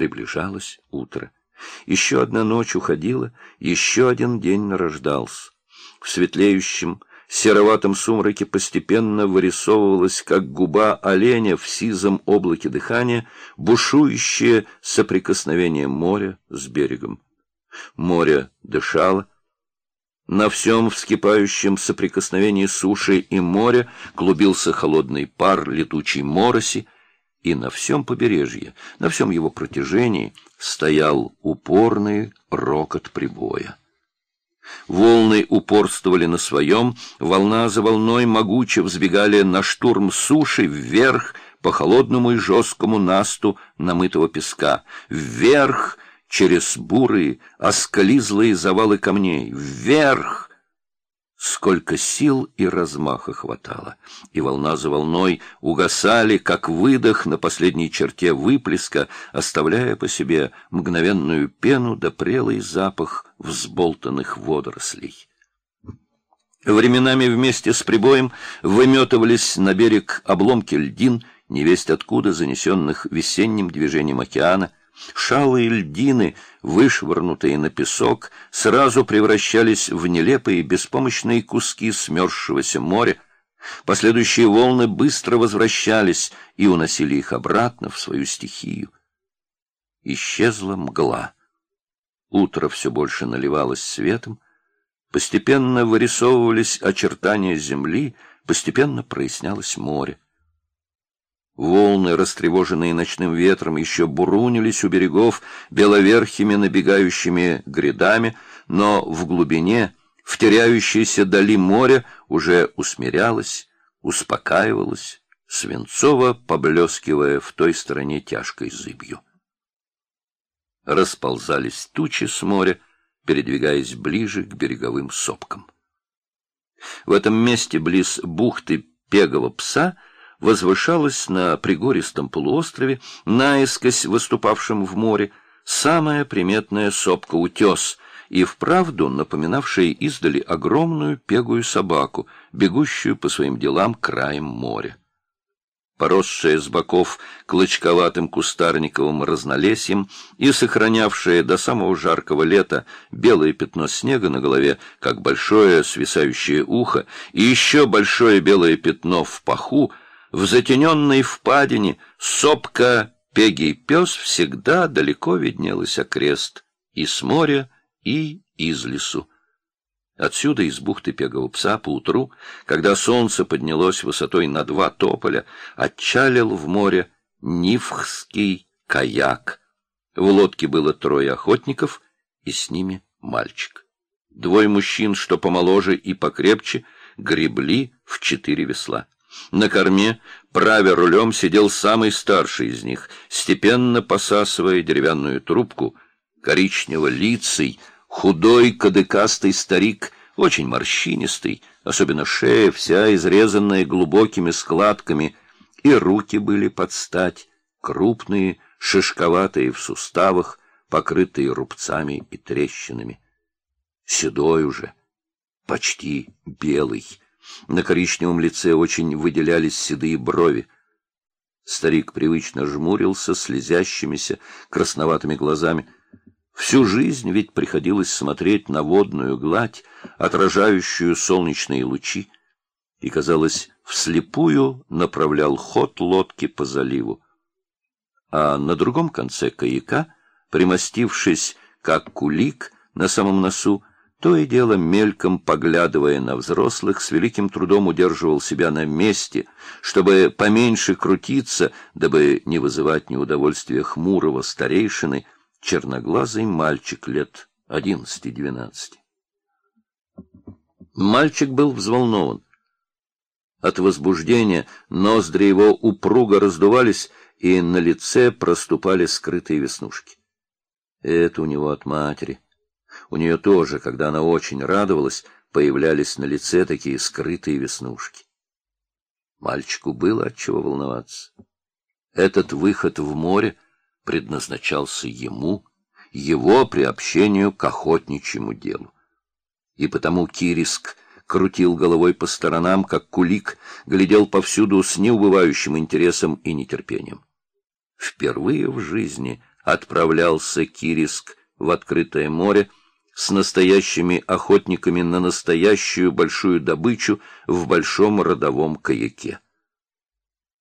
Приближалось утро. Еще одна ночь уходила, еще один день нарождался. В светлеющем, сероватом сумраке постепенно вырисовывалась, как губа оленя в сизом облаке дыхания, бушующее соприкосновение моря с берегом. Море дышало. На всем вскипающем соприкосновении суши и моря клубился холодный пар летучей мороси, и на всем побережье, на всем его протяжении стоял упорный рокот прибоя. Волны упорствовали на своем, волна за волной могуче взбегали на штурм суши вверх по холодному и жесткому насту намытого песка, вверх через бурые, осклизлые завалы камней, вверх Сколько сил и размаха хватало, и волна за волной угасали, как выдох на последней черте выплеска, оставляя по себе мгновенную пену да прелый запах взболтанных водорослей. Временами вместе с прибоем выметывались на берег обломки льдин, невесть откуда занесенных весенним движением океана, Шалые льдины, вышвырнутые на песок, сразу превращались в нелепые беспомощные куски смерзшегося моря. Последующие волны быстро возвращались и уносили их обратно в свою стихию. Исчезла мгла. Утро все больше наливалось светом, постепенно вырисовывались очертания земли, постепенно прояснялось море. Волны, растревоженные ночным ветром, еще бурунились у берегов беловерхими набегающими грядами, но в глубине, в теряющейся дали моря, уже усмирялось, успокаивалось, свинцово поблескивая в той стороне тяжкой зыбью. Расползались тучи с моря, передвигаясь ближе к береговым сопкам. В этом месте, близ бухты Пегого пса, возвышалась на пригористом полуострове, наискось выступавшем в море, самая приметная сопка-утес, и вправду напоминавшая издали огромную пегую собаку, бегущую по своим делам краем моря. Поросшая с боков клочковатым кустарниковым разнолесьем и сохранявшая до самого жаркого лета белое пятно снега на голове, как большое свисающее ухо, и еще большое белое пятно в паху, в затененной впадине сопка Пегий пес всегда далеко виднелась окрест и с моря, и из лесу. Отсюда из бухты Пегого пса поутру, когда солнце поднялось высотой на два тополя, отчалил в море Нивхский каяк. В лодке было трое охотников, и с ними мальчик. Двое мужчин, что помоложе и покрепче, гребли в четыре весла. На корме, правя рулем, сидел самый старший из них, степенно посасывая деревянную трубку, коричнево-лицый, худой кадыкастый старик, очень морщинистый, особенно шея вся изрезанная глубокими складками, и руки были под стать, крупные, шишковатые в суставах, покрытые рубцами и трещинами. Седой уже, почти белый, на коричневом лице очень выделялись седые брови. Старик привычно жмурился слезящимися красноватыми глазами. Всю жизнь ведь приходилось смотреть на водную гладь, отражающую солнечные лучи, и, казалось, вслепую направлял ход лодки по заливу. А на другом конце каяка, примостившись, как кулик на самом носу, то и дело, мельком поглядывая на взрослых, с великим трудом удерживал себя на месте, чтобы поменьше крутиться, дабы не вызывать неудовольствия хмурого старейшины, черноглазый мальчик лет одиннадцати-двенадцати. Мальчик был взволнован. От возбуждения ноздри его упруго раздувались, и на лице проступали скрытые веснушки. Это у него от матери. У нее тоже, когда она очень радовалась, появлялись на лице такие скрытые веснушки. Мальчику было от чего волноваться. Этот выход в море предназначался ему, его приобщению к охотничьему делу. И потому Кириск крутил головой по сторонам, как кулик, глядел повсюду с неубывающим интересом и нетерпением. Впервые в жизни отправлялся Кириск в открытое море с настоящими охотниками на настоящую большую добычу в большом родовом каяке.